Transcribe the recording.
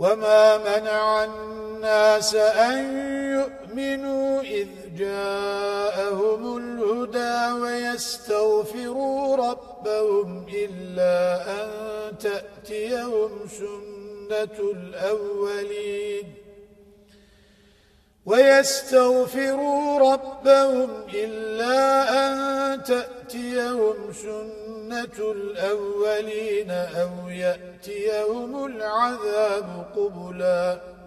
وما منع الناس أن يؤمنوا إذ جاءهم الهدى ويستغفروا ربهم إلا أن تأتيهم سنة الأولين ويستغفروا ربهم إلا تأتيهم سنة الأولين أو يأتيهم العذاب قبلاً.